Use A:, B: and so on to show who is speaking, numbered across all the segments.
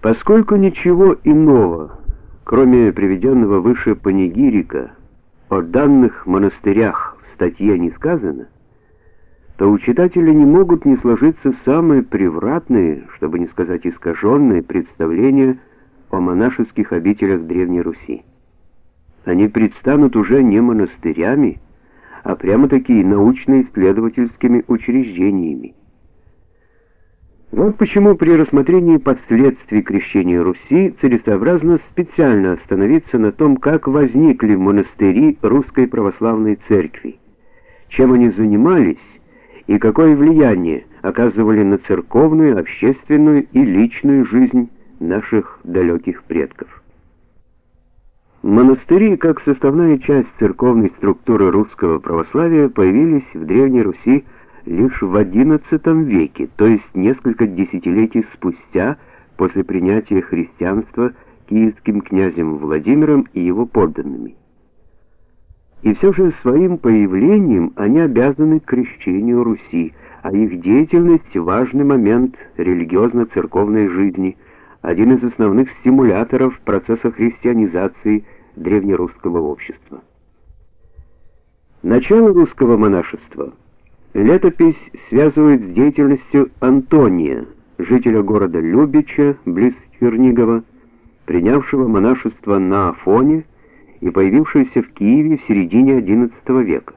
A: Поскольку ничего иного, кроме приведенного выше панигирика, о данных монастырях в статье не сказано, то у читателя не могут не сложиться самые превратные, чтобы не сказать искаженные представления о монашеских обителях Древней Руси. Они предстанут уже не монастырями, а прямо-таки научно-исследовательскими учреждениями. Вот почему при рассмотрении последствий крещения Руси целесообразно специально остановиться на том, как возникли монастыри Русской православной церкви, чем они занимались и какое влияние оказывали на церковную, общественную и личную жизнь наших далеких предков. Монастыри, как составная часть церковной структуры русского православия, появились в Древней Руси лишь в XI веке, то есть несколько десятилетий спустя после принятия христианства киевским князем Владимиром и его подданными. И все же своим появлением они обязаны крещению Руси, а их деятельность важный момент религиозно-церковной жизни, один из основных стимуляторов процесса христианизации древнерусского общества. Начало русского монашества – Летопись связывает с деятельностью Антония, жителя города Любича, близ Чернигова, принявшего монашество на Афоне и появившегося в Киеве в середине XI века.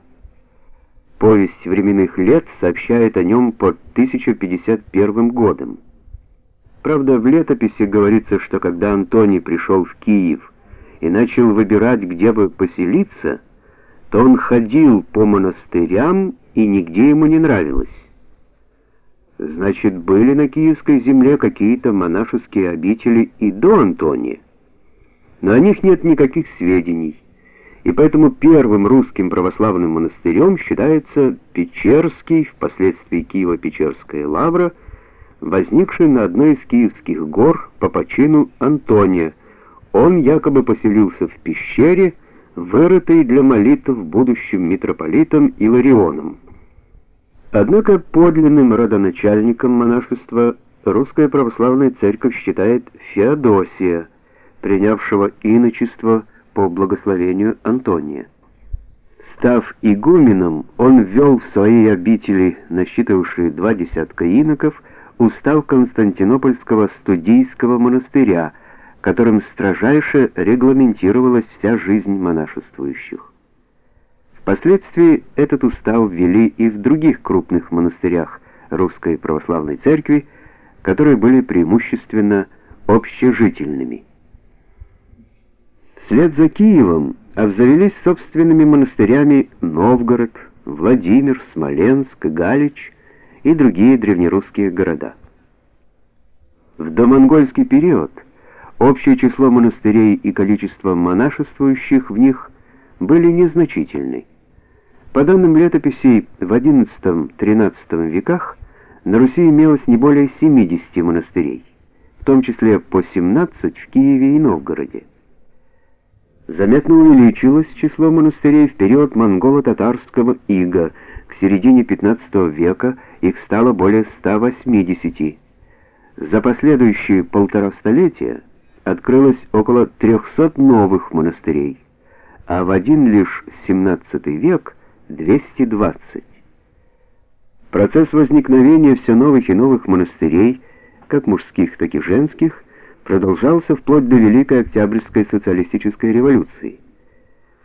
A: Повесть временных лет сообщает о нем под 1051 годом. Правда, в летописи говорится, что когда Антоний пришел в Киев и начал выбирать, где бы поселиться, то он ходил по монастырям и нигде ему не нравилось. Значит, были на киевской земле какие-то монашеские обители и до Антония. Но о них нет никаких сведений, и поэтому первым русским православным монастырем считается Печерский, впоследствии Киево-Печерская лавра, возникший на одной из киевских гор по почину Антония. Он якобы поселился в пещере, вырытой для молитв будущим митрополитом Иларионом. Однако подлинным родоначальником монашества русская православная церковь считает Феодосия, принявшего иночество по благословению Антония. Став игуменом, он ввел в свои обители, насчитывавшие два десятка иноков, устав Константинопольского студийского монастыря, которым строжайше регламентировалась вся жизнь монашествующих. Впоследствии этот устав ввели и в других крупных монастырях Русской православной церкви, которые были преимущественно общежительными. Вслед за Киевом обзавелись собственными монастырями Новгород, Владимир, Смоленск, Галич и другие древнерусские города. В домонгольский период общее число монастырей и количество монашествующих в них были незначительны. По данным летописей, в XI-XIII веках на Руси имелось не более 70 монастырей, в том числе по 17 в Киеве и Новгороде. Заметно увеличилось число монастырей в период монголо-татарского ига. К середине XV века их стало более 180. За последующие полтора столетия открылось около 300 новых монастырей, а в один лишь XVII век – 220. Процесс возникновения все новых и новых монастырей, как мужских, так и женских, продолжался вплоть до Великой Октябрьской социалистической революции.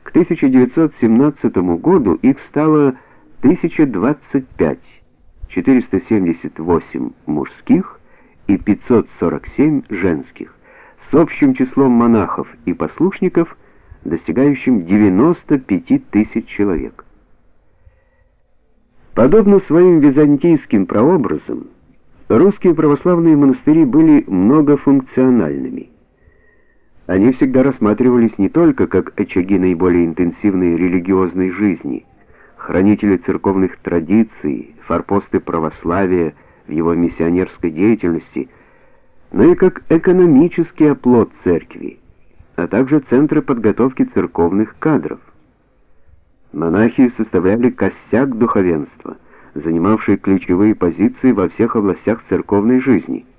A: К 1917 году их стало 1025, 478 мужских и 547 женских, с общим числом монахов и послушников, достигающим 95 тысяч человек. Подобно своим византийским прообразам, русские православные монастыри были многофункциональными. Они всегда рассматривались не только как очаги наиболее интенсивной религиозной жизни, хранители церковных традиций, форпосты православия в его миссионерской деятельности, но и как экономический оплот церкви, а также центры подготовки церковных кадров. Монахи составляли костяк духовенства, занимавшие ключевые позиции во всех областях церковной жизни –